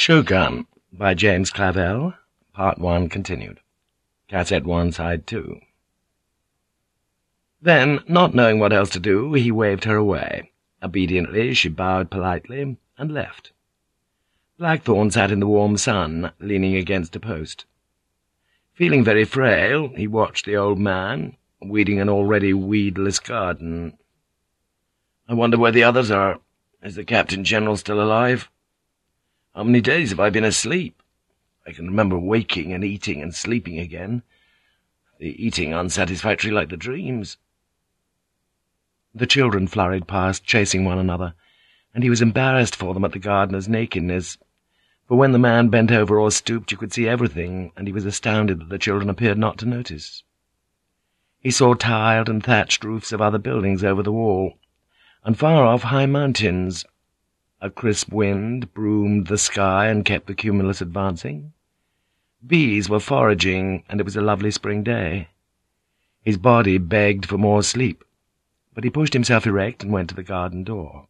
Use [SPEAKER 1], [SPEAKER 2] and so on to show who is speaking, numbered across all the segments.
[SPEAKER 1] Shogun by James Clavell, Part 1 continued. Cassette 1, Side 2. Then, not knowing what else to do, he waved her away. Obediently, she bowed politely and left. Blackthorne sat in the warm sun, leaning against a post. Feeling very frail, he watched the old man, weeding an already weedless garden. I wonder where the others are. Is the Captain General still alive? How many days have I been asleep? I can remember waking and eating and sleeping again. The eating unsatisfactory like the dreams. The children flurried past, chasing one another, and he was embarrassed for them at the gardener's nakedness. For when the man bent over or stooped, you could see everything, and he was astounded that the children appeared not to notice. He saw tiled and thatched roofs of other buildings over the wall, and far off high mountains, a crisp wind broomed the sky and kept the cumulus advancing. Bees were foraging, and it was a lovely spring day. His body begged for more sleep, but he pushed himself erect and went to the garden door.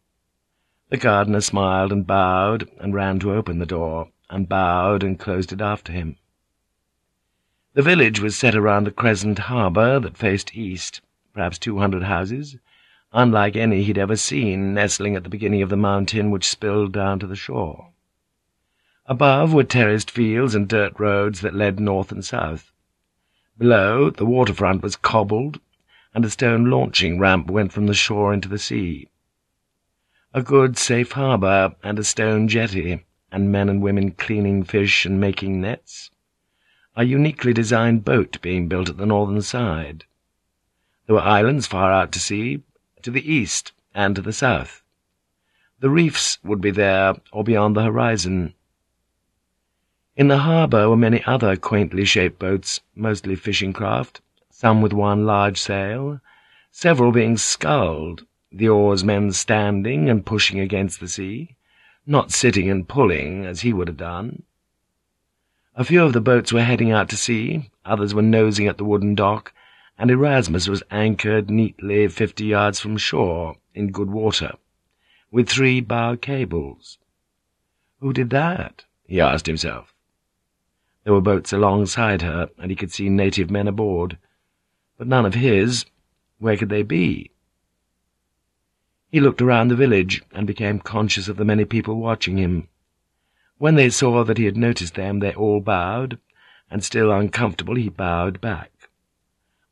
[SPEAKER 1] The gardener smiled and bowed, and ran to open the door, and bowed and closed it after him. The village was set around the crescent harbour that faced east, perhaps two hundred houses, unlike any he'd ever seen, nestling at the beginning of the mountain which spilled down to the shore. Above were terraced fields and dirt roads that led north and south. Below, the waterfront was cobbled, and a stone launching ramp went from the shore into the sea. A good, safe harbour, and a stone jetty, and men and women cleaning fish and making nets. A uniquely designed boat being built at the northern side. There were islands far out to sea, to the east and to the south. The reefs would be there or beyond the horizon. In the harbour were many other quaintly shaped boats, mostly fishing craft, some with one large sail, several being sculled, the oarsmen standing and pushing against the sea, not sitting and pulling as he would have done. A few of the boats were heading out to sea, others were nosing at the wooden dock, and Erasmus was anchored neatly fifty yards from shore, in good water, with three bow cables. Who did that? he asked himself. There were boats alongside her, and he could see native men aboard, but none of his. Where could they be? He looked around the village, and became conscious of the many people watching him. When they saw that he had noticed them, they all bowed, and still uncomfortable, he bowed back.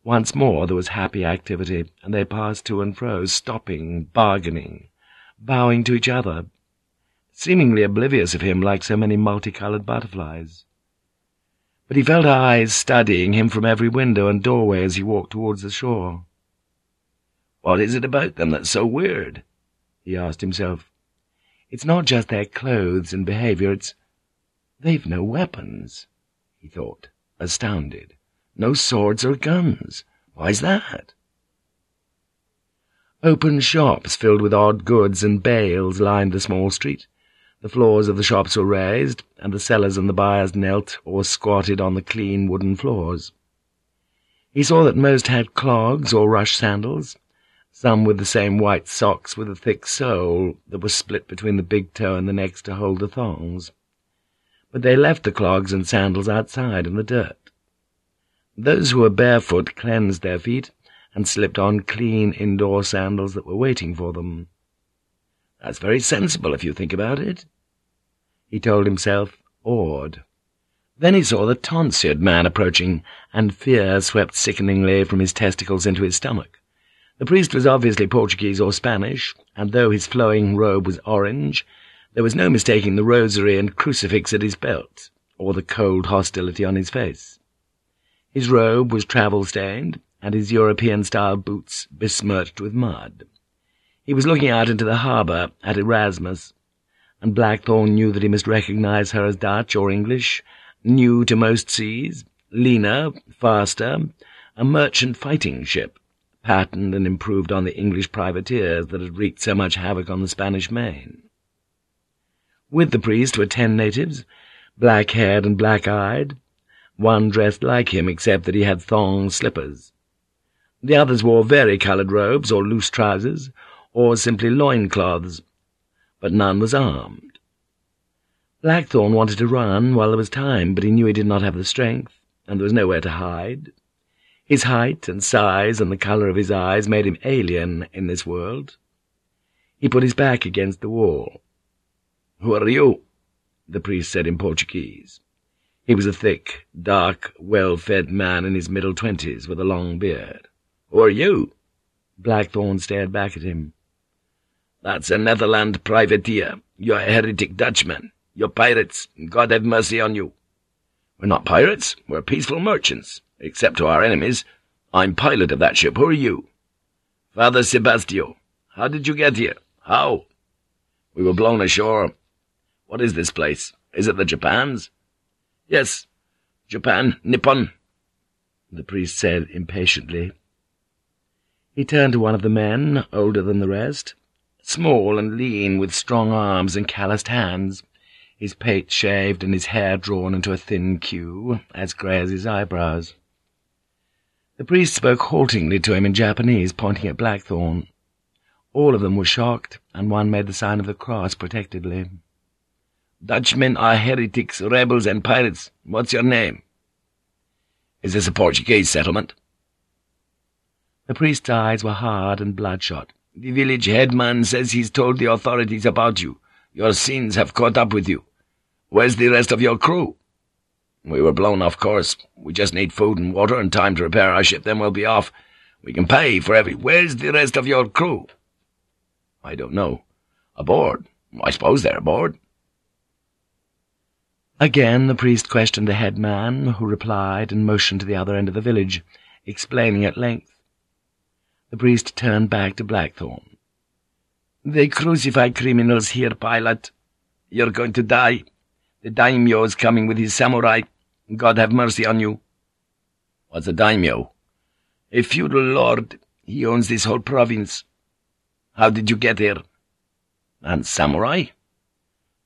[SPEAKER 1] Once more there was happy activity, and they passed to and fro, stopping, bargaining, bowing to each other, seemingly oblivious of him like so many multicolored butterflies. But he felt eyes studying him from every window and doorway as he walked towards the shore. What is it about them that's so weird? he asked himself. It's not just their clothes and behavior, it's... They've no weapons, he thought, astounded. No swords or guns. Why's that? Open shops filled with odd goods and bales lined the small street. The floors of the shops were raised, and the sellers and the buyers knelt or squatted on the clean wooden floors. He saw that most had clogs or rush sandals, some with the same white socks with a thick sole that was split between the big toe and the next to hold the thongs. But they left the clogs and sandals outside in the dirt. Those who were barefoot cleansed their feet and slipped on clean indoor sandals that were waiting for them. That's very sensible if you think about it, he told himself, awed. Then he saw the tonsured man approaching, and fear swept sickeningly from his testicles into his stomach. The priest was obviously Portuguese or Spanish, and though his flowing robe was orange, there was no mistaking the rosary and crucifix at his belt, or the cold hostility on his face. His robe was travel-stained, and his European-style boots besmirched with mud. He was looking out into the harbour at Erasmus, and Blackthorne knew that he must recognize her as Dutch or English, new to most seas, leaner, faster, a merchant fighting ship, patterned and improved on the English privateers that had wreaked so much havoc on the Spanish main. With the priest were ten natives, black-haired and black-eyed, one dressed like him, except that he had thong slippers. The others wore vari-coloured robes or loose trousers, or simply loincloths, but none was armed. Blackthorne wanted to run while there was time, but he knew he did not have the strength, and there was nowhere to hide. His height and size and the colour of his eyes made him alien in this world. He put his back against the wall. "'Who are you?' the priest said in Portuguese. He was a thick, dark, well-fed man in his middle twenties, with a long beard. "'Who are you?' Blackthorne stared back at him. "'That's a Netherland privateer. You're a heretic Dutchman. You're pirates. God have mercy on you. We're not pirates. We're peaceful merchants, except to our enemies. I'm pilot of that ship. Who are you? Father Sebastio. How did you get here? How? We were blown ashore. What is this place? Is it the Japans? Yes, Japan, Nippon, the priest said impatiently. He turned to one of the men, older than the rest, small and lean, with strong arms and calloused hands his pate shaved and his hair drawn into a thin queue, as grey as his eyebrows. The priest spoke haltingly to him in Japanese, pointing at Blackthorne. All of them were shocked, and one made the sign of the cross protectively. Dutchmen are heretics, rebels, and pirates. What's your name? Is this a Portuguese settlement? The priest's eyes were hard and bloodshot. The village headman says he's told the authorities about you. Your sins have caught up with you. Where's the rest of your crew? We were blown off course. We just need food and water and time to repair our ship, then we'll be off. We can pay for every... Where's the rest of your crew? I don't know. Aboard. I suppose they're aboard. Again the priest questioned the headman, who replied and motioned to the other end of the village, explaining at length. The priest turned back to Blackthorne. They crucify criminals here, pilot. You're going to die. The daimyo is coming with his samurai. God have mercy on you. What's a daimyo? A feudal lord. He owns this whole province. How did you get here? And samurai?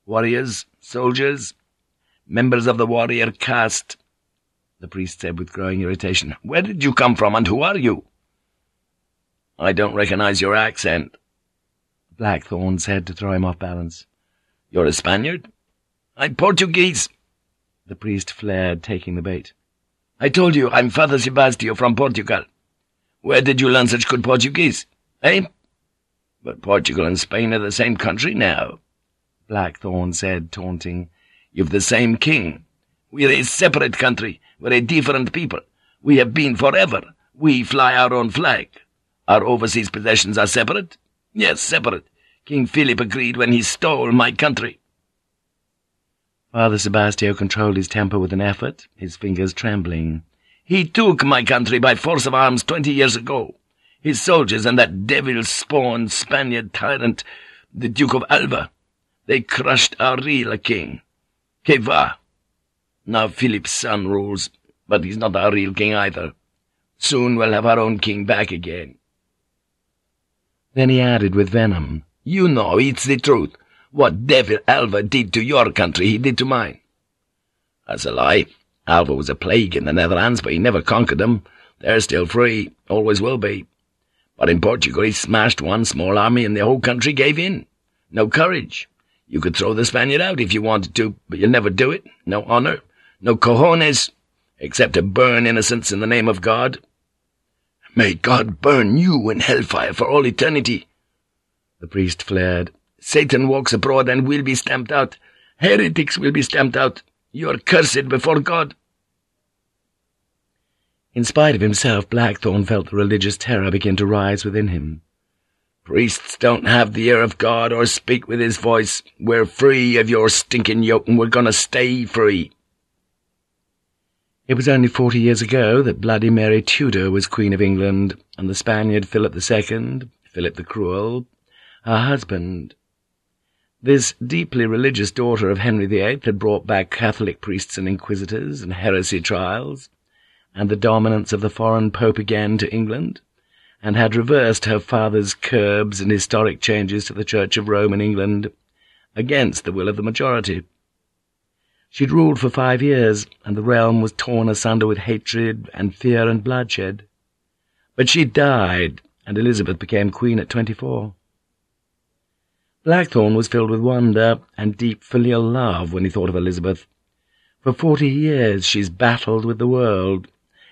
[SPEAKER 1] Warriors, soldiers, members of the warrior caste, the priest said with growing irritation. Where did you come from, and who are you? I don't recognize your accent, Blackthorne said to throw him off balance. You're a Spaniard? I'm Portuguese, the priest flared, taking the bait. I told you I'm Father Sebastio from Portugal. Where did you learn such good Portuguese, eh? But Portugal and Spain are the same country now, Blackthorne said, taunting. You've the same king. We're a separate country. We're a different people. We have been forever. We fly our own flag. Our overseas possessions are separate? Yes, separate. King Philip agreed when he stole my country. Father Sebastio controlled his temper with an effort, his fingers trembling. He took my country by force of arms twenty years ago. His soldiers and that devil-spawned Spaniard tyrant, the Duke of Alva. They crushed our real king. Que va? Now Philip's son rules, but he's not our real king either. Soon we'll have our own king back again. Then he added with venom, You know it's the truth. What devil Alva did to your country, he did to mine. That's a lie. Alva was a plague in the Netherlands, but he never conquered them. They're still free, always will be. But in Portugal he smashed one small army and the whole country gave in. No courage. You could throw the Spaniard out if you wanted to, but you'll never do it. No honor, no cojones, except to burn innocents in the name of God. May God burn you in hellfire for all eternity. The priest flared. Satan walks abroad and will be stamped out. Heretics will be stamped out. You are cursed before God. In spite of himself, Blackthorne felt the religious terror begin to rise within him. Priests don't have the ear of God or speak with his voice. We're free of your stinking yoke, and we're going to stay free. It was only forty years ago that Bloody Mary Tudor was Queen of England, and the Spaniard Philip II, Philip the Cruel, her husband, this deeply religious daughter of Henry VIII had brought back Catholic priests and inquisitors and heresy trials, and the dominance of the foreign pope again to England, and had reversed her father's curbs and historic changes to the Church of Rome in England, against the will of the majority. She'd ruled for five years, and the realm was torn asunder with hatred and fear and bloodshed. But she died, and Elizabeth became queen at twenty-four. Blackthorne was filled with wonder and deep filial love when he thought of Elizabeth. For forty years she's battled with the world.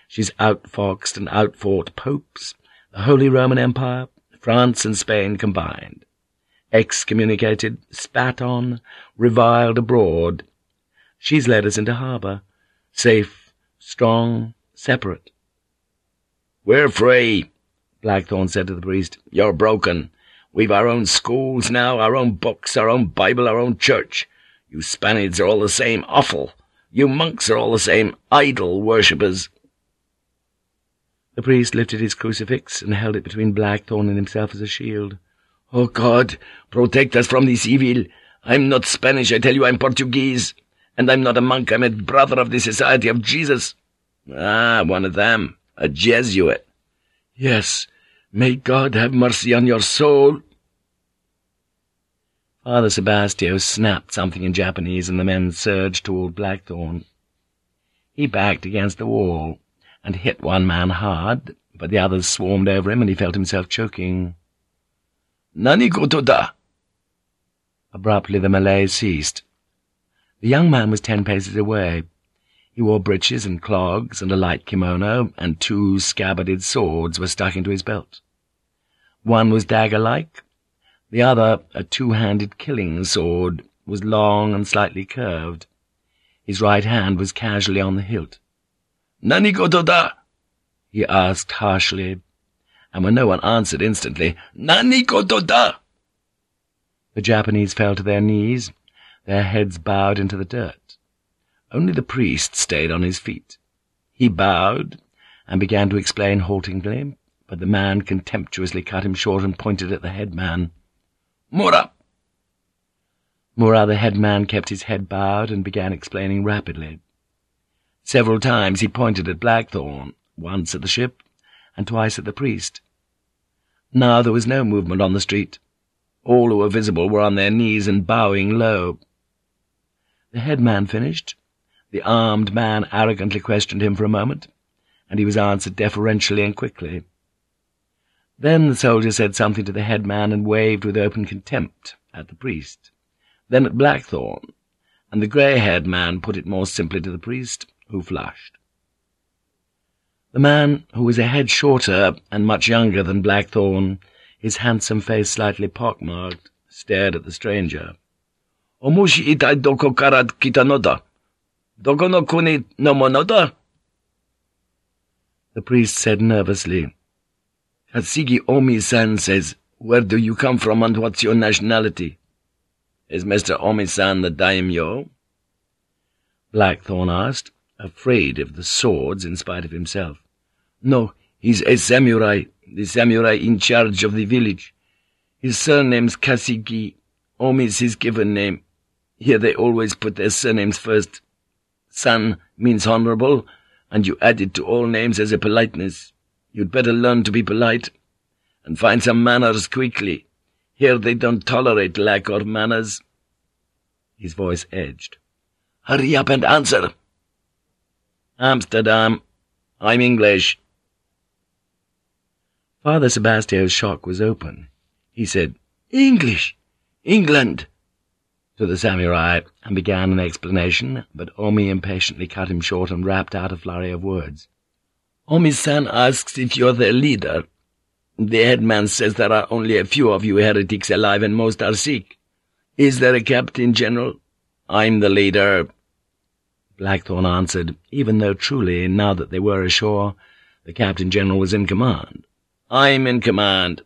[SPEAKER 1] She's outfoxed and outfought popes, the Holy Roman Empire, France and Spain combined. Excommunicated, spat on, reviled abroad. She's led us into harbour, safe, strong, separate.
[SPEAKER 2] "'We're free,' Blackthorne said to the priest. "'You're broken. We've our own schools now, our own books, our own Bible, our own church. You Spaniards are all the same offal. You monks are all the same idol worshippers.'
[SPEAKER 1] The priest lifted his crucifix and held it between Blackthorne and himself as a shield.
[SPEAKER 2] "'Oh, God, protect us from this evil. I'm not Spanish, I tell you, I'm Portuguese. And I'm not a monk, I'm a brother of the Society of Jesus.' "'Ah, one of them. A Jesuit.'
[SPEAKER 1] "'Yes, May God have mercy on your soul!' Father Sebastio snapped something in Japanese, and the men surged toward Blackthorne. He backed against the wall and hit one man hard, but the others swarmed over him, and he felt himself choking.
[SPEAKER 2] Nani koto da?
[SPEAKER 1] Abruptly the melee ceased. The young man was ten paces away. He wore breeches and clogs and a light kimono, and two scabbarded swords were stuck into his belt. One was dagger-like, the other, a two-handed killing sword, was long and slightly curved. His right hand was casually on the hilt.
[SPEAKER 2] "'Nani koto da?'
[SPEAKER 1] he asked harshly, and when no one answered instantly,
[SPEAKER 2] "'Nani koto da?'
[SPEAKER 1] The Japanese fell to their knees, their heads bowed into the dirt. Only the priest stayed on his feet. He bowed and began to explain haltingly, but the man contemptuously cut him short and pointed at the headman.
[SPEAKER 2] Mura!
[SPEAKER 1] Mura, the headman, kept his head bowed and began explaining rapidly. Several times he pointed at Blackthorne, once at the ship, and twice at the priest. Now there was no movement on the street. All who were visible were on their knees and bowing low. The headman finished, the armed man arrogantly questioned him for a moment, and he was answered deferentially and quickly. Then the soldier said something to the headman and waved with open contempt at the priest, then at Blackthorne, and the grey-haired man put it more simply to the priest, who flushed. The man, who was a head shorter and much younger than Blackthorne, his handsome face slightly pockmarked, stared at the stranger.
[SPEAKER 2] Omushi itai doko karat kitanoda. Doko no kuni no monoda?
[SPEAKER 1] The priest said nervously,
[SPEAKER 2] Kasigi Omi-san says, Where do you come from and what's your nationality? Is Mr. Omi-san the daimyo?
[SPEAKER 1] Blackthorne asked, afraid of the swords in spite of himself.
[SPEAKER 2] No, he's a samurai, the samurai in charge of the village. His surname's Kasigi. Omi's his given name. Here they always put their surnames first. San means honorable, and you add it to all names as a politeness. You'd better learn to be polite, and find some manners quickly. Here they don't tolerate lack of manners.
[SPEAKER 1] His voice edged.
[SPEAKER 2] Hurry up and answer. Amsterdam. I'm English.
[SPEAKER 1] Father Sebastio's shock was open. He said,
[SPEAKER 2] English! England!
[SPEAKER 1] to the samurai, and began an explanation, but Omi impatiently cut him short and rapped out a flurry of words.
[SPEAKER 2] Omi-san asks if you're their leader. The headman says there are only a few of you heretics alive and most are sick. Is there a captain general? I'm the leader.
[SPEAKER 1] Blackthorne answered, even though truly, now that they were ashore, the captain general was in command.
[SPEAKER 2] I'm in command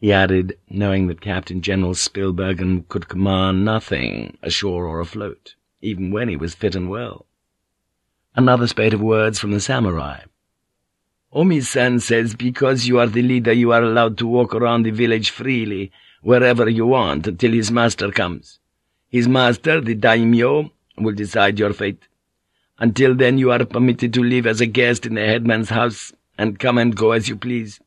[SPEAKER 1] he added, knowing that Captain General Spillbergen could command nothing, ashore or afloat, even when he was fit and well. Another spate of words from the samurai.
[SPEAKER 2] Omi-san says because you are the leader you are allowed to walk around the village freely, wherever you want, until his master comes. His master, the daimyo, will decide your fate. Until then you are permitted to live as a guest in the headman's house, and come and go as you please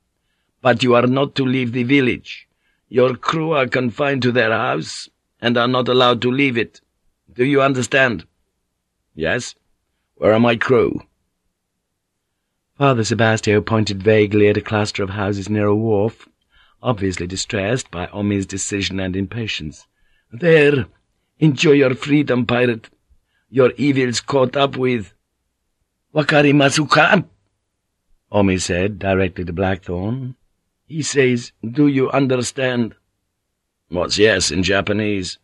[SPEAKER 2] but you are not to leave the village. Your crew are confined to their house, and are not allowed to leave it. Do you understand?
[SPEAKER 1] Yes. Where are my crew? Father Sebastio pointed vaguely at a cluster of houses near a wharf,
[SPEAKER 2] obviously distressed by Omi's decision and impatience. "There! Enjoy your freedom, pirate. Your evil's caught up with." "Wakari Masuka!" Omi said, directly to Blackthorne. "He says, do you understand?"
[SPEAKER 1] "What's yes in Japanese?"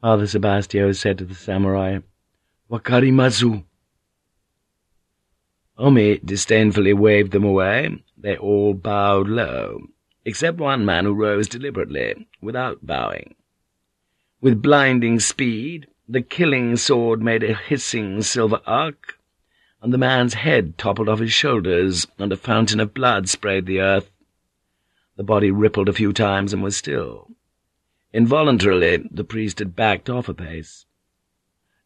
[SPEAKER 2] Father Sebastio said to the samurai, "Wakarimasu." Omi disdainfully waved them away. They all bowed low, except one man who rose deliberately, without bowing. With blinding speed, the killing sword made a hissing silver arc, and the man's head toppled off his shoulders, and a fountain of blood sprayed the earth. The body rippled a few times and was still. Involuntarily, the priest had backed off a pace.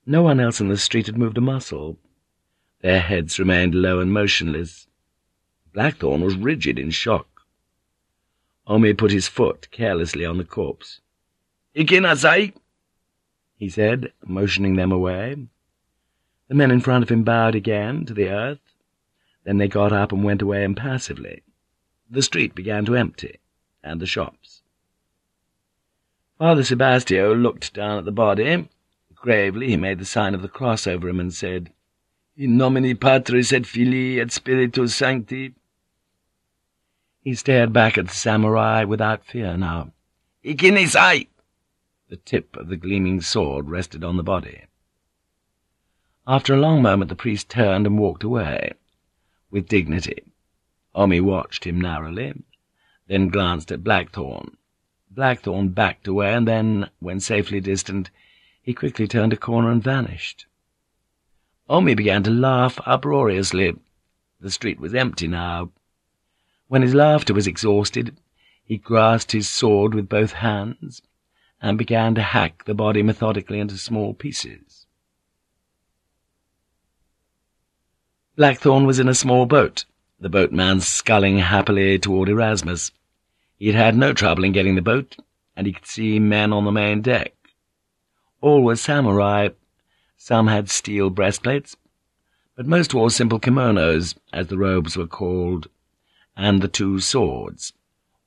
[SPEAKER 2] No one else in the street had moved a muscle. Their heads remained low and motionless. Blackthorne was rigid in shock. Omi put his foot carelessly on the corpse. "Ikinasai," he said, motioning them away. The men in front of him bowed again to the earth. Then they got up and went away impassively. The street began to empty, and the shops. Father Sebastio looked down at the body. Gravely he made the sign of the cross over him and said, In nomine Patris et Filii et Spiritus Sancti. He stared back at the samurai without fear now. Ikinasai! The tip of the gleaming sword rested on the body. After a long moment the priest turned and walked away, with dignity. Omi watched him narrowly, then glanced at Blackthorne. Blackthorne backed away, and then, when safely distant, he quickly turned a corner and vanished. Omi began to laugh uproariously. The street was empty now. When his laughter was exhausted, he grasped his sword with both hands and began to hack the body methodically into small pieces. Blackthorne was in a small boat, the boatman sculling happily toward Erasmus. He had had no trouble in getting the boat, and he could see men on the main deck. All were samurai. Some had steel breastplates, but most wore simple kimonos, as the robes were called, and the two swords.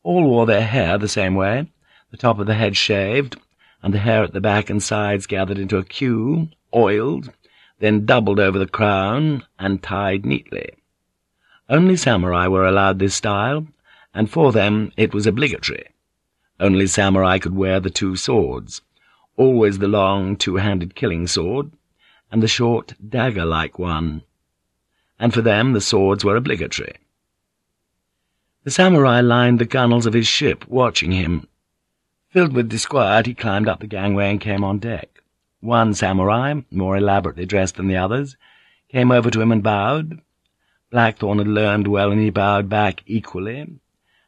[SPEAKER 2] All wore their hair the same way, the top of the head shaved, and the hair at the back and sides gathered into a queue, oiled, then doubled over the crown, and tied neatly. Only samurai were allowed this style, and for them it was obligatory. Only samurai could wear the two swords, always the long two-handed killing sword, and the short dagger-like one, and for them the swords were obligatory. The samurai lined the gunwales of his ship, watching him. Filled with disquiet, he climbed up the gangway and came on deck. One samurai, more elaborately dressed than the others, came over to him and bowed, Blackthorne had learned well, and he bowed back equally,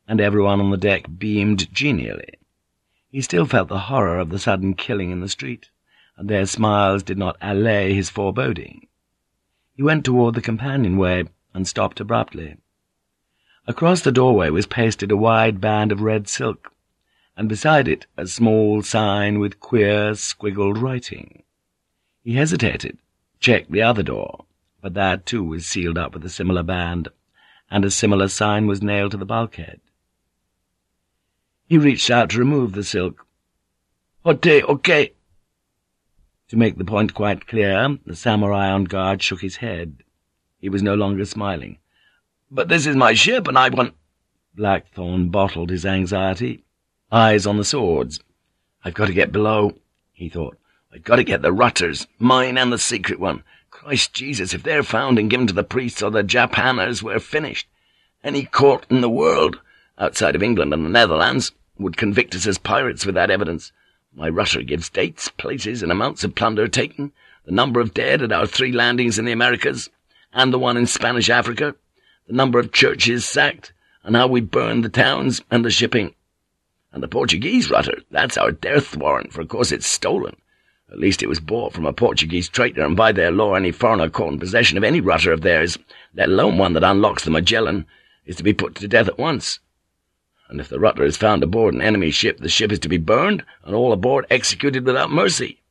[SPEAKER 2] and everyone on the deck beamed genially. He still felt the horror of the sudden killing in the street, and their smiles did not allay his foreboding. He went toward the companionway and stopped abruptly. Across the doorway was pasted a wide band of red silk, and beside it a small sign with queer, squiggled writing. He hesitated, checked the other door, but that too was sealed up with a similar band, and a similar sign was nailed to the bulkhead. He reached out to remove the silk. Hote, okay. To make the point quite clear, the samurai on guard shook his head. He was no longer smiling. But this is my ship, and I want— Blackthorne bottled his anxiety. Eyes on the swords. I've got to get below, he thought. I've got to get the rutters, mine and the secret one. Christ Jesus, if they're found and given to the priests or the Japanners, we're finished. Any court in the world, outside of England and the Netherlands, would convict us as pirates with that evidence. My rutter gives dates, places, and amounts of plunder taken, the number of dead at our three landings in the Americas, and the one in Spanish Africa, the number of churches sacked, and how we burned the towns and the shipping. And the Portuguese rutter, that's our death warrant, for of course it's stolen. At least it was bought from a Portuguese trader, and by their law any foreigner caught in possession of any rutter of theirs, let alone one that unlocks the Magellan, is to be put to death at once. And if the rutter is found aboard an enemy ship, the ship is to be burned, and all aboard executed without mercy.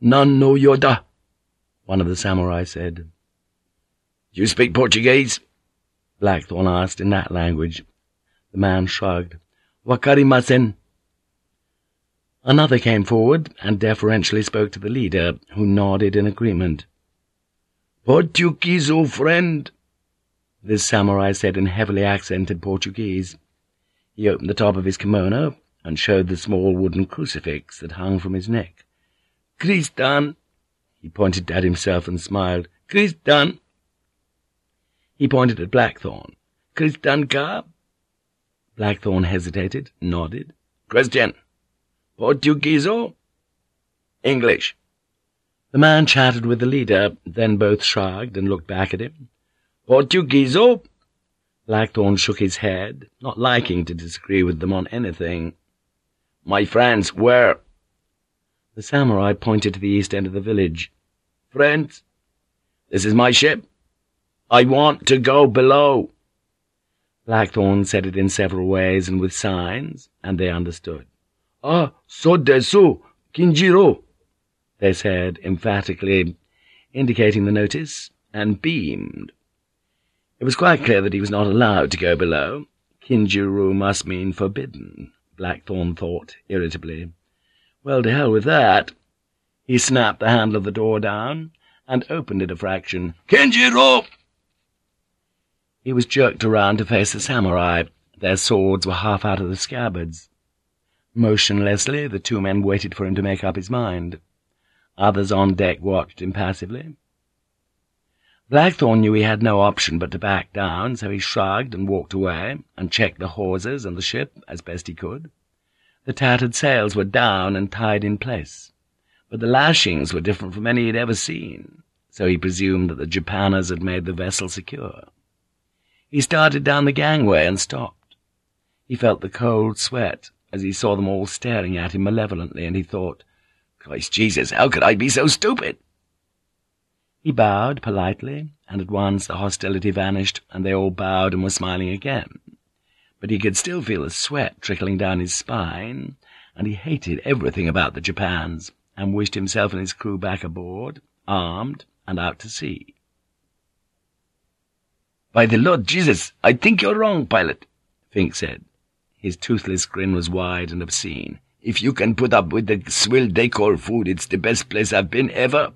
[SPEAKER 2] None no Yoda, one of the samurai said. You speak Portuguese? Blackthorne asked in that language. The man shrugged. Wakarimasen. Another came forward and deferentially spoke to the leader, who nodded in agreement.
[SPEAKER 1] Portuguese, old friend,
[SPEAKER 2] this samurai said in heavily accented Portuguese. He opened the top of his kimono and showed the small wooden crucifix that hung from his neck.
[SPEAKER 1] Christan,
[SPEAKER 2] he pointed at himself and smiled. Christan. He pointed at Blackthorne.
[SPEAKER 1] Christian ka?
[SPEAKER 2] Blackthorne hesitated, nodded.
[SPEAKER 1] Christian. Portuguese? English.
[SPEAKER 2] The man chatted with the leader, then both shrugged and looked back at him.
[SPEAKER 1] Portuguese?
[SPEAKER 2] Blackthorne shook his head, not liking to disagree with them on anything.
[SPEAKER 1] My friends, where?
[SPEAKER 2] The samurai pointed to the east end of the village.
[SPEAKER 1] Friends, this is my ship. I want to go below.
[SPEAKER 2] Blackthorne said it in several ways and with signs, and they understood.
[SPEAKER 1] Ah, so desu, Kinjiru,
[SPEAKER 2] they said emphatically, indicating the notice, and beamed. It was quite clear that he was not allowed to go below. Kinjiru must mean forbidden, Blackthorne thought irritably. Well, to hell with that. He snapped the handle of the door down and opened it a fraction.
[SPEAKER 1] Kinjiru!
[SPEAKER 2] He was jerked around to face the samurai. Their swords were half out of the scabbards. Motionlessly, the two men waited for him to make up his mind. Others on deck watched impassively. Blackthorne knew he had no option but to back down, so he shrugged and walked away, and checked the hawsers and the ship as best he could. The tattered sails were down and tied in place, but the lashings were different from any he'd ever seen, so he presumed that the Japanners had made the vessel secure. He started down the gangway and stopped. He felt the cold sweat as he saw them all staring at him malevolently, and he thought, Christ Jesus, how could I be so stupid? He bowed politely, and at once the hostility vanished, and they all bowed and were smiling again. But he could still feel the sweat trickling down his spine, and he hated everything about the Japans, and wished himself and his crew back aboard, armed, and out to sea.
[SPEAKER 1] By the Lord Jesus, I think you're wrong, pilot,
[SPEAKER 2] Vinck said. His toothless grin was wide and obscene.
[SPEAKER 1] If you can put up with the swill they call food, it's the best place I've been ever.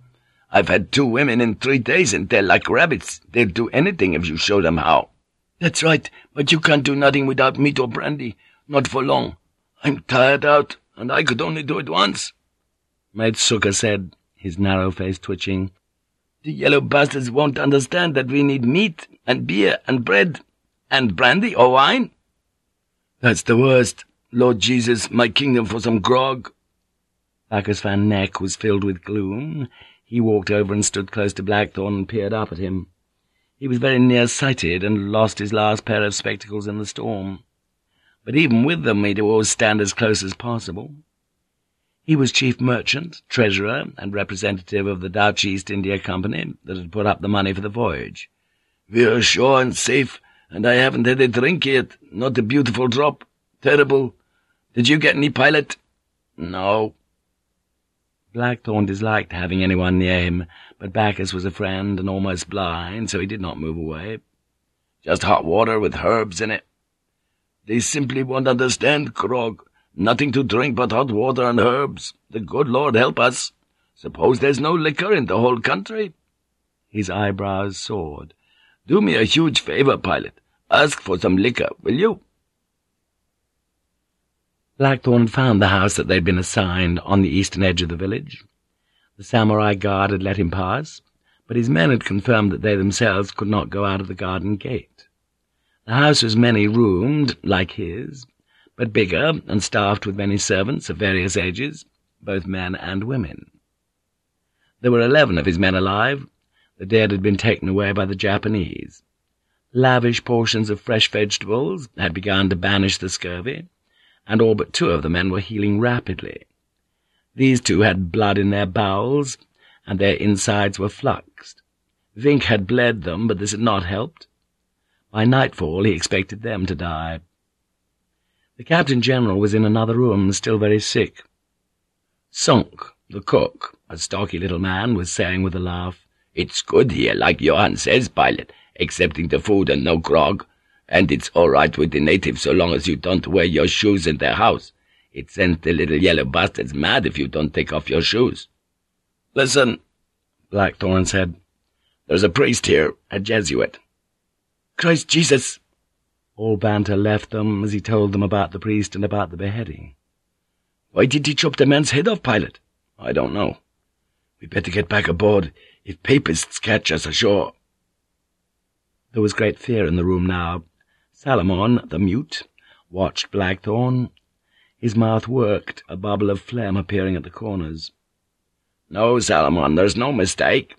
[SPEAKER 1] I've had two women in three days, and they're like rabbits. They'll do anything if you show them how.
[SPEAKER 2] That's right, but you can't do nothing without meat or brandy. Not for long. I'm tired out, and I could only do it once. Maetsukker said, his narrow face twitching. The yellow bastards won't understand that we need meat and beer and bread and brandy or wine. That's the worst. Lord Jesus, my kingdom for some grog. Bacchus Van neck was filled with gloom. He walked over and stood close to Blackthorne and peered up at him. He was very near-sighted and lost his last pair of spectacles in the storm. But even with them he'd always stand as close as possible. He was chief merchant, treasurer, and representative of the Dutch East India Company that had put up the money for the voyage.
[SPEAKER 1] We're sure and safe, and I haven't had a drink yet, not a beautiful drop. Terrible. Did you get any pilot?
[SPEAKER 2] No. Blackthorne disliked having anyone near him, but Bacchus was a friend and almost blind, so he did not move away.
[SPEAKER 1] Just hot water with herbs in it. They simply won't understand, Krog. Nothing to drink but hot water and herbs. The good Lord help us. Suppose there's no liquor in the whole country?
[SPEAKER 2] His eyebrows soared.
[SPEAKER 1] Do me a huge favor, pilot. Ask for some liquor, will you?
[SPEAKER 2] Blackthorne found the house that they'd been assigned on the eastern edge of the village. The samurai guard had let him pass, but his men had confirmed that they themselves could not go out of the garden gate. The house was many-roomed, like his, but bigger and staffed with many servants of various ages, both men and women. There were eleven of his men alive. The dead had been taken away by the Japanese. Lavish portions of fresh vegetables had begun to banish the scurvy, and all but two of the men were healing rapidly. These two had blood in their bowels, and their insides were fluxed. Vinck had bled them, but this had not helped. By nightfall he expected them to die. The Captain General was in another room, still very sick. Sonk, the cook, a stocky little man, was saying with a laugh,
[SPEAKER 1] It's good here, like Johann says, pilot, excepting the food and no grog.
[SPEAKER 2] And it's all right with the natives so long as you don't wear your shoes in their house. It sends the little yellow bastards mad if you don't take off your shoes.
[SPEAKER 1] Listen, Blackthorne said. There's a priest here, a Jesuit.
[SPEAKER 2] Christ Jesus!
[SPEAKER 1] All banter left them as he told them about the priest and about the beheading.
[SPEAKER 2] Why did he chop the man's head off, pilot?
[SPEAKER 1] I don't know.
[SPEAKER 2] We better get back aboard if papists catch us ashore.
[SPEAKER 1] There was great fear in the room now. Salomon, the mute, watched Blackthorne. His mouth worked, a bubble of phlegm appearing at the corners.
[SPEAKER 2] No, Salomon, there's no mistake,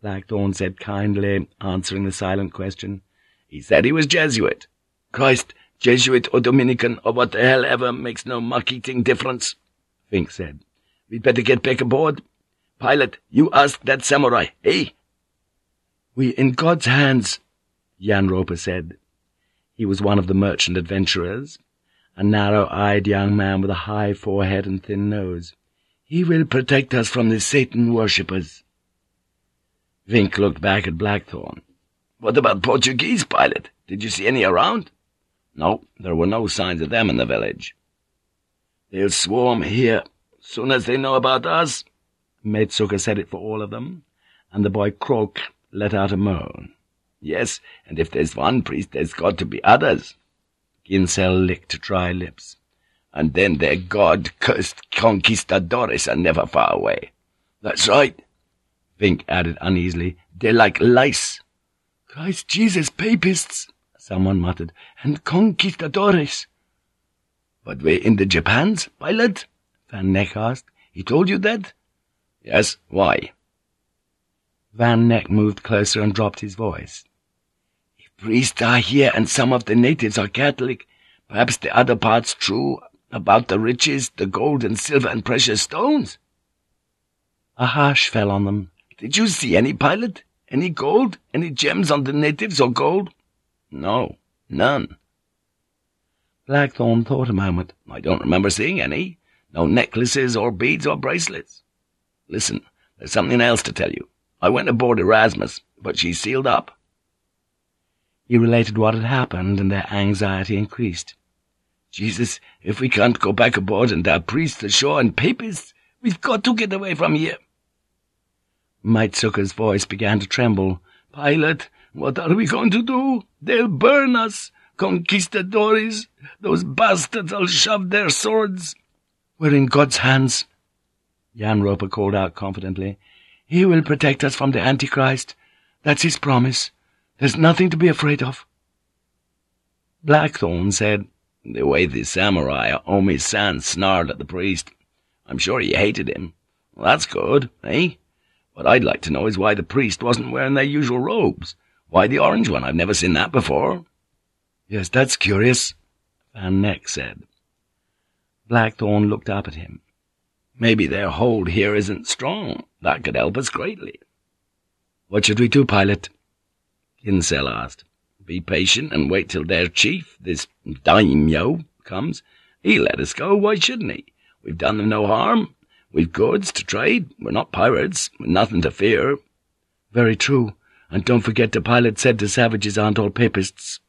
[SPEAKER 1] Blackthorne said kindly, answering the silent question.
[SPEAKER 2] He said he was Jesuit.
[SPEAKER 1] Christ, Jesuit or Dominican or what the hell ever makes no muck-eating difference, Vinck said. We'd better get back aboard. Pilot, you ask that samurai, eh? We in God's hands, Jan Roper said. He was one of the merchant adventurers, a narrow-eyed young man with a high forehead and thin nose. He will protect us from the Satan worshippers.
[SPEAKER 2] Vinck looked back at Blackthorne. What about Portuguese, pilot? Did you see any around? No, there were no signs of them in the village.
[SPEAKER 1] They'll swarm here, soon as they know about us. Maetsukker said it for all of them, and the boy Croocq let out a moan.
[SPEAKER 2] Yes, and if there's one priest, there's got to be others.
[SPEAKER 1] Ginsel licked dry lips.
[SPEAKER 2] And then their god-cursed conquistadores are never far away.
[SPEAKER 1] That's right, Vinck added uneasily. They're like lice.
[SPEAKER 2] Christ Jesus, papists, someone muttered, and conquistadores.
[SPEAKER 1] But we're in the Japans, pilot? Van Neck asked. He told you that?
[SPEAKER 2] Yes, why?
[SPEAKER 1] Van Neck moved closer and dropped his voice. If priests are here and some of the natives are Catholic, perhaps the other part's true about the riches, the gold and silver and precious stones? A hush fell on them.
[SPEAKER 2] Did you see any pilot? Any gold? Any gems on the natives or gold?
[SPEAKER 1] No, none.
[SPEAKER 2] Blackthorne thought a moment. I don't remember seeing any. No necklaces or beads or bracelets. Listen, there's something else to tell you. I went aboard Erasmus, but she's sealed up.
[SPEAKER 1] He related what had happened, and their anxiety increased.
[SPEAKER 2] Jesus, if we can't go back aboard and our priests ashore and papists, we've got to get away from here.
[SPEAKER 1] Maetsukker's voice began to tremble.
[SPEAKER 2] Pilot, what are we going to do? They'll burn us. Conquistadores, those bastards will shove their swords.
[SPEAKER 1] We're in God's hands, Jan Roper called out confidently. He will protect us from the Antichrist. That's his promise. There's nothing to be afraid of.
[SPEAKER 2] Blackthorne said, The way the samurai Omi-san snarled at the priest, I'm sure he hated him. Well, that's good, eh? What I'd like to know is why the priest wasn't wearing their usual robes. Why the orange one? I've never seen that before.
[SPEAKER 1] Yes, that's curious, Van Neck said. Blackthorne looked up at him.
[SPEAKER 2] Maybe their hold here isn't strong. That could help us greatly.
[SPEAKER 1] What should we do, pilot?
[SPEAKER 2] Ginsel asked. Be patient and wait till their chief, this daimyo, comes. He'll let us go, why shouldn't he? We've done them no harm. We've goods to trade. We're not pirates. We're nothing to fear.
[SPEAKER 1] Very true. And don't forget the pilot said the savages aren't all papists.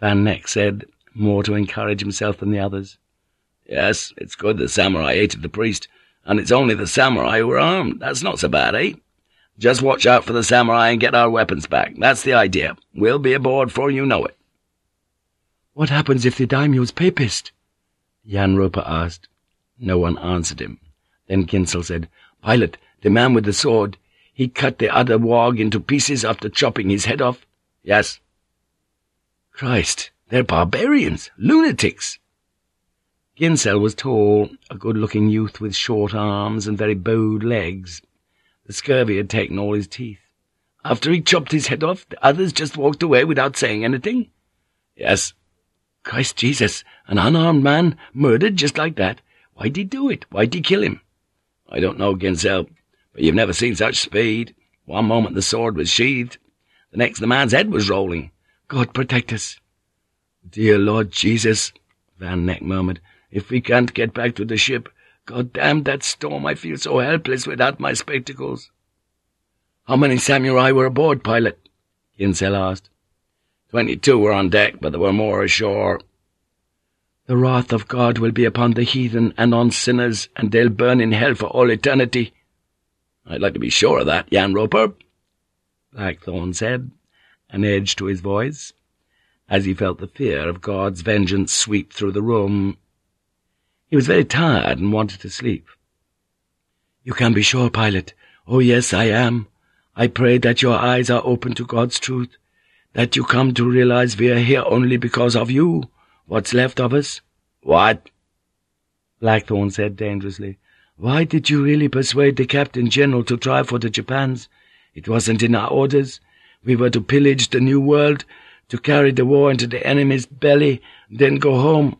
[SPEAKER 1] Van Neck said, more to encourage himself than the others.
[SPEAKER 2] Yes, it's good the samurai hated the priest, and it's only the samurai who are armed. That's not so bad, eh? Just watch out for the samurai and get our weapons back. That's the idea. We'll be aboard before you know it.
[SPEAKER 1] What happens if the daimyo's papist? Jan Roper asked. No one answered him. Then Ginsel said, Pilot, the man with the sword, he cut the other wog into pieces after chopping his head off?
[SPEAKER 2] Yes.
[SPEAKER 1] Christ, they're barbarians, lunatics. Ginsel was tall, a good-looking youth with short arms and very bowed legs. The scurvy had taken all his teeth. After he chopped his head off, the others just walked away without saying anything?
[SPEAKER 2] Yes.
[SPEAKER 1] Christ Jesus, an unarmed man murdered just like that. Why'd he do it? Why'd he kill him?
[SPEAKER 2] I don't know, Ginsel, but you've never seen such speed. One moment the sword was sheathed, the next the man's head was rolling.
[SPEAKER 1] God protect us. Dear Lord Jesus, Van Neck murmured, if we can't get back to the ship, God damn that storm, I feel so helpless without my spectacles. How many samurai were aboard, pilot? Ginsel asked.
[SPEAKER 2] Twenty-two were on deck, but there were more ashore.
[SPEAKER 1] The wrath of God will be upon the heathen and on sinners, and they'll burn in hell for all eternity.
[SPEAKER 2] I'd like to be sure of that, Jan Roper,
[SPEAKER 1] Blackthorne said, an edge to his voice, as he felt the fear of God's vengeance sweep through the room. He was very tired and wanted to sleep. You can be sure, Pilot. Oh, yes, I am. I pray that your eyes are open to God's truth, that you come to realize we are here only because of you. What's left of us?
[SPEAKER 2] What?
[SPEAKER 1] Blackthorne said dangerously. Why did you really persuade the Captain General to try for the Japans? It wasn't in our orders. We were to pillage the New World, to carry the war into the enemy's belly, then go home.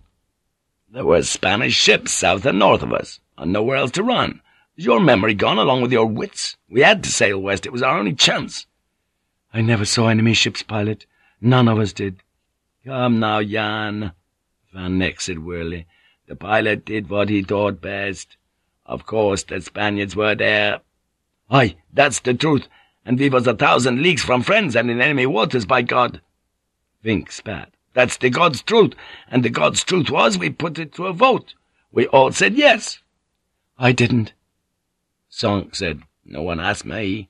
[SPEAKER 2] There were Spanish ships south and north of us, and nowhere else to run. Is your memory gone along with your wits? We had to sail west. It was our only chance.
[SPEAKER 1] I never saw enemy ships, pilot. None of us did.
[SPEAKER 2] Come now, Jan, Van Nekk said wearily. The pilot did what he thought best. Of course the Spaniards were there. Aye, that's the truth, and we was a thousand leagues from friends and in enemy waters, by God. Vinck spat. That's the God's truth, and the God's truth was we put it to a vote. We all said yes.
[SPEAKER 1] I didn't.
[SPEAKER 2] Sonk said, No one asked me.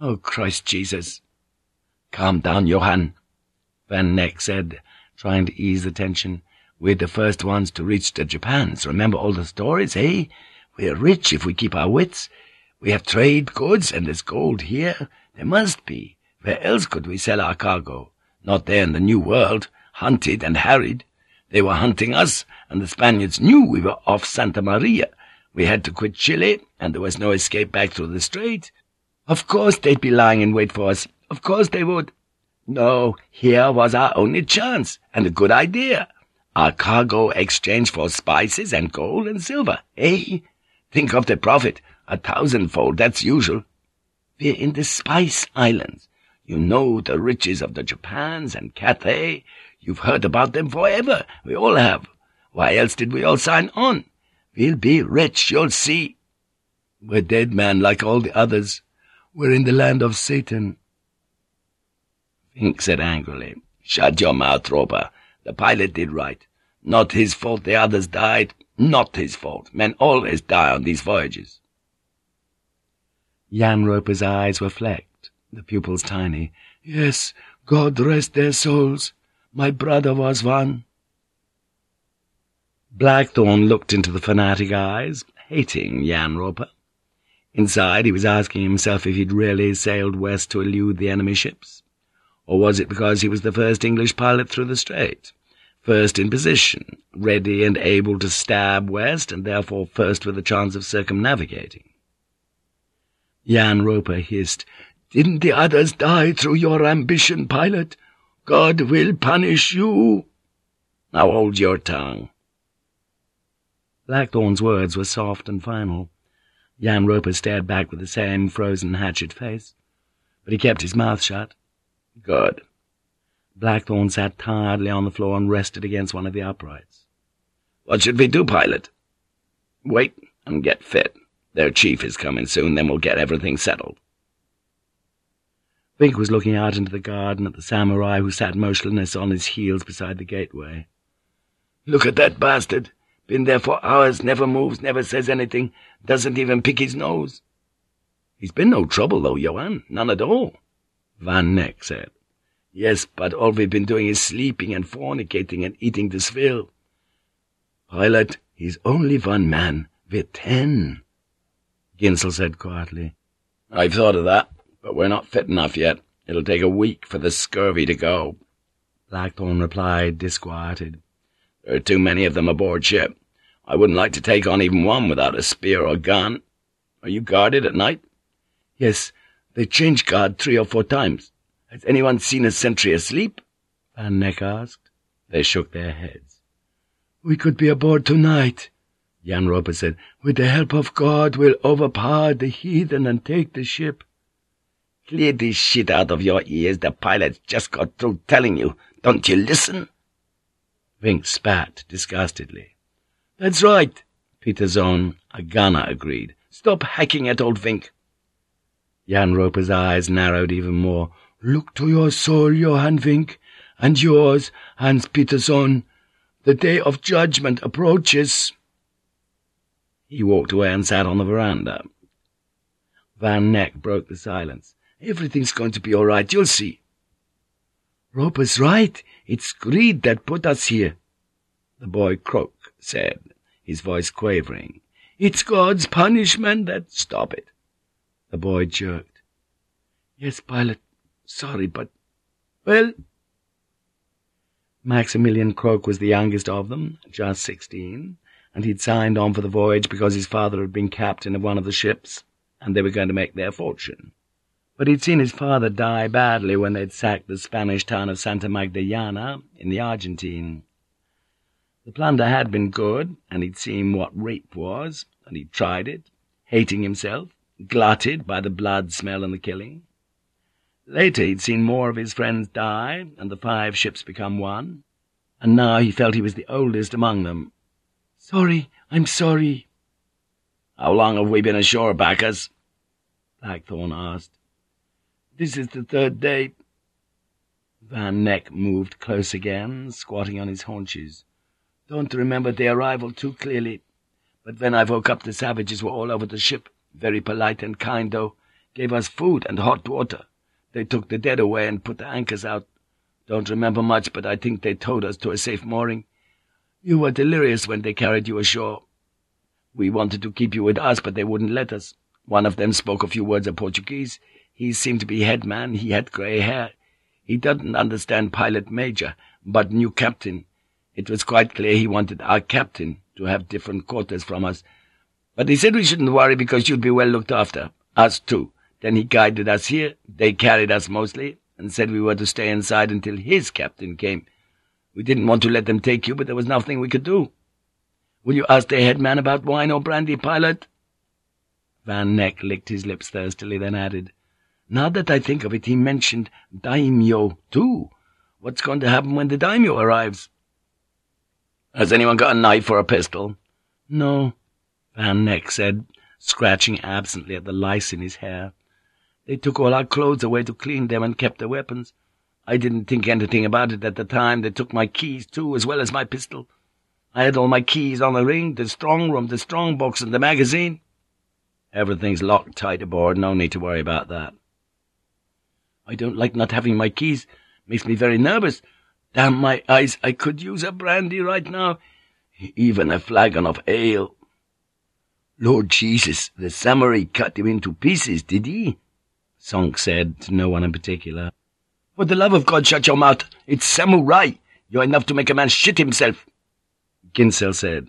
[SPEAKER 1] Oh, Christ Jesus.
[SPEAKER 2] Calm down, Johann.
[SPEAKER 1] Van Nekk said, trying to ease the tension. We're the first ones to reach the Japans. Remember all the stories, eh? We're rich if we keep our wits. We have trade goods, and there's gold here. There must be. Where else could we sell our cargo? Not there in the New World, hunted and harried. They were hunting us, and the Spaniards knew we were off Santa Maria. We had to quit Chile, and there was no escape back through the strait. Of course they'd be lying in wait for us. Of course they would. No, here was our only chance, and a good idea. Our cargo exchanged for spices and gold and silver, eh? Think of the profit, a thousandfold, that's usual. We're in the Spice Islands. You know the riches of the Japans and Cathay. You've heard about them forever. We all have. Why else did we all sign on? We'll be rich, you'll see. We're dead men like all the others. We're in the land of Satan.
[SPEAKER 2] Vinck said angrily, Shut your mouth, Roper. The pilot did right. Not his fault the others died. Not his fault. Men always die on these voyages.
[SPEAKER 1] Jan Roper's eyes were flecked, the pupils tiny. Yes, God rest their souls. My brother was one. Blackthorne looked into the fanatic eyes, hating Jan Roper. Inside, he was asking himself if he'd really sailed west to elude the enemy ships. Or was it because he was the first English pilot through the strait? First in position, ready and able to stab west, and therefore first with a chance of circumnavigating. Jan Roper hissed, Didn't the others die through your ambition, pilot? God will punish you.
[SPEAKER 2] Now hold your tongue.
[SPEAKER 1] Blackthorne's words were soft and final. Jan Roper stared back with the same frozen hatchet face, but he kept his mouth shut.
[SPEAKER 2] Good.
[SPEAKER 1] Blackthorne sat tiredly on the floor and rested against one of the uprights.
[SPEAKER 2] What should we do, pilot? Wait and get fit. Their chief is coming soon, then we'll get everything settled.
[SPEAKER 1] Vinck was looking out into the garden at the samurai who sat motionless on his heels beside the gateway.
[SPEAKER 2] Look at that bastard! Been there for hours, never moves, never says anything, doesn't even pick his nose. He's been no trouble, though, Johann, none at all, Van Nekk said. Yes, but all we've been doing is sleeping and fornicating and eating the swill.
[SPEAKER 1] Pilot, he's only one man, we're ten, Ginsel said quietly.
[SPEAKER 2] I've thought of that, but we're not fit enough yet. It'll take a week for the scurvy to go.
[SPEAKER 1] Blackthorne replied, disquieted.
[SPEAKER 2] There are too many of them aboard ship. I wouldn't like to take on even one without a spear or gun. Are you guarded at night?
[SPEAKER 1] Yes, they change guard three or four times. Has anyone seen a sentry asleep? Van Nekk asked. They shook their heads. We could be aboard tonight, Jan Roper said. With the help of God, we'll overpower the heathen and take the ship.
[SPEAKER 2] Clear this shit out of your ears. The pilot's just got through telling you. Don't you listen?
[SPEAKER 1] Vinck spat disgustedly. That's right, Pieterzoon, a gunner, agreed. Stop hacking at old Vinck. Jan Roper's eyes narrowed even more. Look to your soul, Johann Vinck,
[SPEAKER 2] And yours, Hans Pieterzoon. The day of judgment approaches. He walked away and sat on the veranda. Van Neck broke the silence. Everything's going to be all right, you'll see. Roper's right. It's greed that put us here. The boy Croocq said, his voice quavering. It's God's punishment that... Stop it. The boy jerked. Yes, pilot. Sorry, but... Well... Maximilian Croocq was the youngest of them, just sixteen, and he'd signed on for the voyage because his father had been captain of one of the ships, and they were going to make their fortune. But he'd seen his father die badly when they'd sacked the Spanish town of Santa Magdalena in the Argentine. The plunder had been good, and he'd seen what rape was, and he'd tried it, hating himself, glutted by the blood smell and the killing. Later he'd seen more of his friends die, and the five ships become one, and now he felt he was the oldest among them. "'Sorry, I'm sorry.'
[SPEAKER 1] "'How long have we been ashore, Baccus?'
[SPEAKER 2] Blackthorne asked. This is the third day. Van Nekk moved close again, squatting on his haunches. Don't remember the arrival too clearly, but when I woke up the savages were all over the ship, very polite and kind, though, gave us food and hot water. They took the dead away and put the anchors out. Don't remember much, but I think they towed us to a safe mooring. You were delirious when they carried you ashore. We wanted to keep you with us, but they wouldn't let us. One of them spoke a few words of Portuguese. He seemed to be head man. He had grey hair. He didn't understand pilot major, but knew captain. It was quite clear he wanted our captain to have different quarters from us. But he said we shouldn't worry because you'd be well looked after. Us too. Then he guided us here. They carried us mostly, and said we were to stay inside until his captain came. We didn't want to let them take you, but there was nothing we could do. Will you ask the head man about wine or brandy, pilot? Van Nekk licked his lips thirstily, then added, now that I think of it, he mentioned daimyo, too. What's going to happen when the daimyo arrives?
[SPEAKER 1] Has anyone got a knife or a pistol?
[SPEAKER 2] No, Van Nekk said, scratching absently at the lice in his hair. They took all our clothes away to clean them and kept the weapons. I didn't think anything about it at the time. They took my keys, too, as well as my pistol. I had all my keys on the ring, the strong room, the strong box, and the magazine.
[SPEAKER 1] Everything's locked tight aboard. No need to worry about that.
[SPEAKER 2] I don't like not having my keys. Makes me very nervous. Damn my eyes, I could use a brandy right now. Even a flagon of ale. Lord Jesus, the samurai cut him into pieces, did he? Sonk said to no one in particular. For the love of God, shut your mouth. It's samurai. You're enough to make a man shit himself. Ginsel said.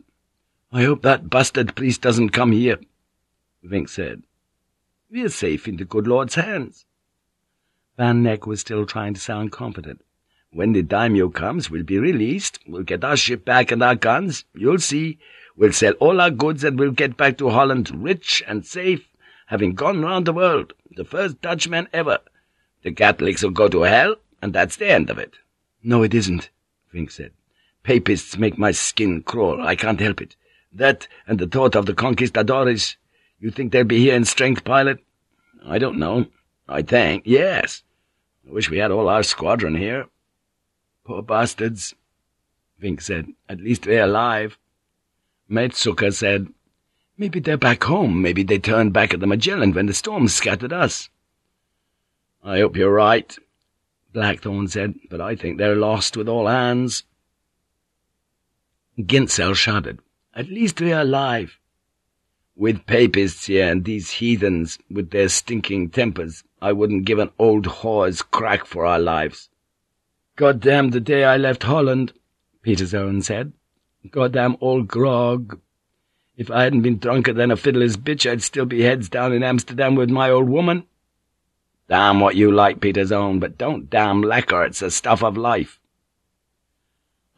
[SPEAKER 2] I hope that bastard priest doesn't come here. Vinck said. We're safe in the good Lord's hands. Van Nekk was still trying to sound confident. When the daimyo comes, we'll be released. We'll get our ship back and our guns. You'll see. We'll sell all our goods and we'll get back to Holland rich and safe, having gone round the world, the first Dutchman ever. The Catholics will go to hell, and that's the end of it. No, it isn't, Vinck said. Papists make my skin crawl. I can't help it. That and the thought of the conquistadores. You think they'll be here in strength, pilot? I don't know. I think, yes. Wish we had all our squadron here. Poor bastards, Vinck said. At least they're alive. Maetsukker said, Maybe they're back home. Maybe they turned back at the Magellan when the storm scattered us.
[SPEAKER 1] I hope you're right, Blackthorne said, but I think they're lost with all hands.
[SPEAKER 2] Ginsel shuddered. At least we're alive. With papists here and these heathens with their stinking tempers, I wouldn't give an old whore's crack for our lives. God damn the day I left Holland, Pieterzoon said. God damn old grog. If I hadn't been drunker than a fiddler's bitch, I'd still be heads down in Amsterdam with my old woman.
[SPEAKER 1] Damn what you like, Pieterzoon, but don't damn lacquer, it's the stuff of life.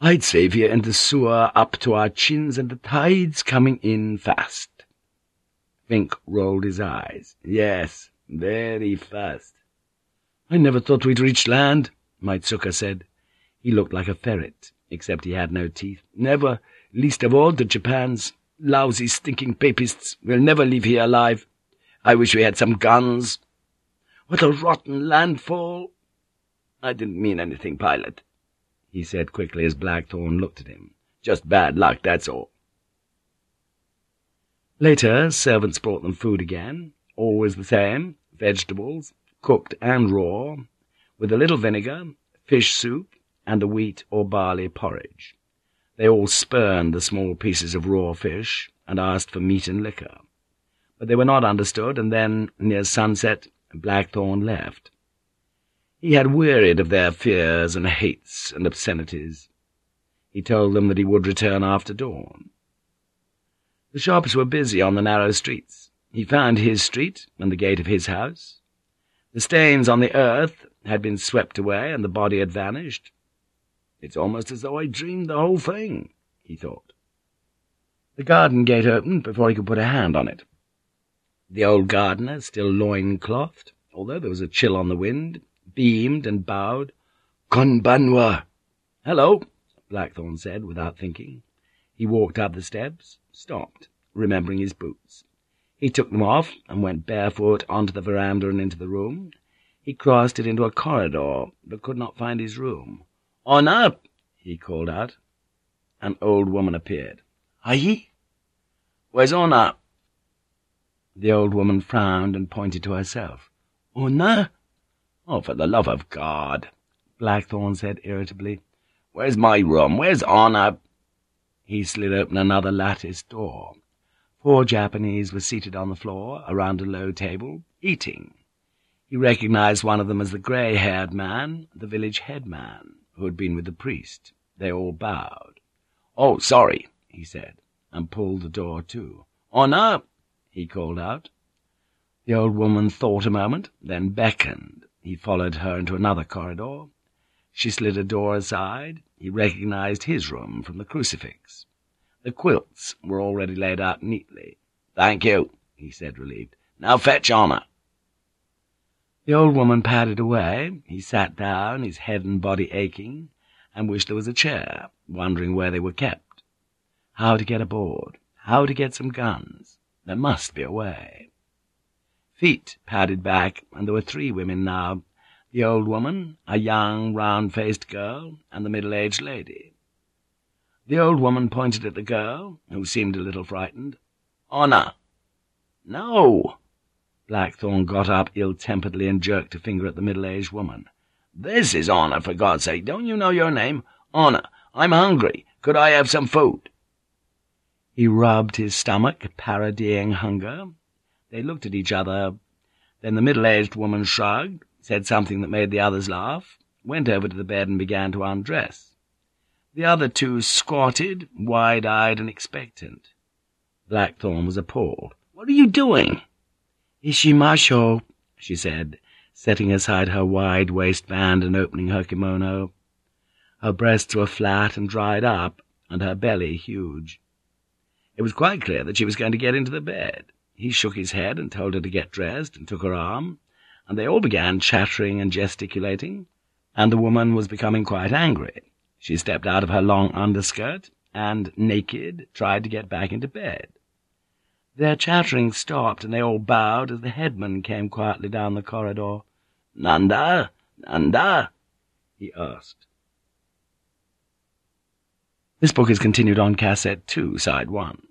[SPEAKER 2] I'd save you in the sewer up to our chins and the tide's coming in fast. Vinck rolled his eyes. Yes, very fast. I never thought we'd reach land, Maetsukker said. He looked like a ferret, except he had no teeth. Never, least of all the Japans. Lousy, stinking papists will never leave here alive. I wish we had some guns. What a rotten landfall! I didn't mean anything, pilot. he said quickly as Blackthorne looked at him. Just bad luck, that's all. Later, servants brought them food again, always the same, vegetables, cooked and raw, with a little vinegar, fish soup, and a wheat or barley porridge. They all spurned the small pieces of raw fish and asked for meat and liquor. But they were not understood, and then, near sunset, Blackthorne left. He had wearied of their fears and hates and obscenities. He told them that he would return after dawn. The shops were busy on the narrow streets. He found his street and the gate of his house. The stains on the earth had been swept away, and the body had vanished. It's almost as though I dreamed the whole thing, he thought. The garden gate opened before he could put a hand on it. The old gardener, still loin-clothed, although there was a chill on the wind, beamed and bowed. Konbanwa! Hello, Blackthorne said, without thinking. He walked up the steps, stopped, remembering his boots. He took them off and went barefoot onto the veranda and into the room. He crossed it into a corridor, but could not find his room. On up! he called out. An old woman appeared. Aye? Where's Ona? The old woman frowned and pointed to herself. Ona? Oh, for the love of God! Blackthorne said irritably. Where's my room? Where's Ona? He slid open another lattice door. Four Japanese were seated on the floor, around a low table, eating. He recognized one of them as the grey-haired man, the village headman who had been with the priest. They all bowed. "'Oh, sorry,' he said, and pulled the door to. "'On up!' he called out. The old woman thought a moment, then beckoned. He followed her into another corridor. She slid a door aside. He recognized his room from the crucifix. The quilts were already laid out neatly. "'Thank you,' he said, relieved. "'Now fetch Honor.' The old woman padded away. He sat down, his head and body aching, and wished there was a chair, wondering where they were kept. How to get aboard? How to get some guns? There must be a way. Feet padded back, and there were three women now, the old woman, a young, round-faced girl, and the middle-aged lady. The old woman pointed at the girl, who seemed a little frightened. "Honor!" "No!" Blackthorne got up ill-temperedly and jerked a finger at the middle-aged woman. "This is Honor, for God's sake! Don't you know your name? Honor, I'm hungry. Could I have some food?" He rubbed his stomach, parodying hunger. They looked at each other. Then the middle-aged woman shrugged, said something that made the others laugh, went over to the bed and began to undress. The other two squatted, wide-eyed and expectant. Blackthorne was appalled. "What are you doing?" Ishimasho, she said, setting aside her wide waistband and opening her kimono. Her breasts were flat and dried up, and her belly huge. It was quite clear that she was going to get into the bed. He shook his head and told her to get dressed, and took her arm, and they all began chattering and gesticulating, and the woman was becoming quite angry. She stepped out of her long underskirt, and, naked, tried to get back into bed. Their chattering stopped, and they all bowed as the headman came quietly down the corridor. "'Nanda? Nanda?' he asked. This book is continued on Cassette 2, Side 1.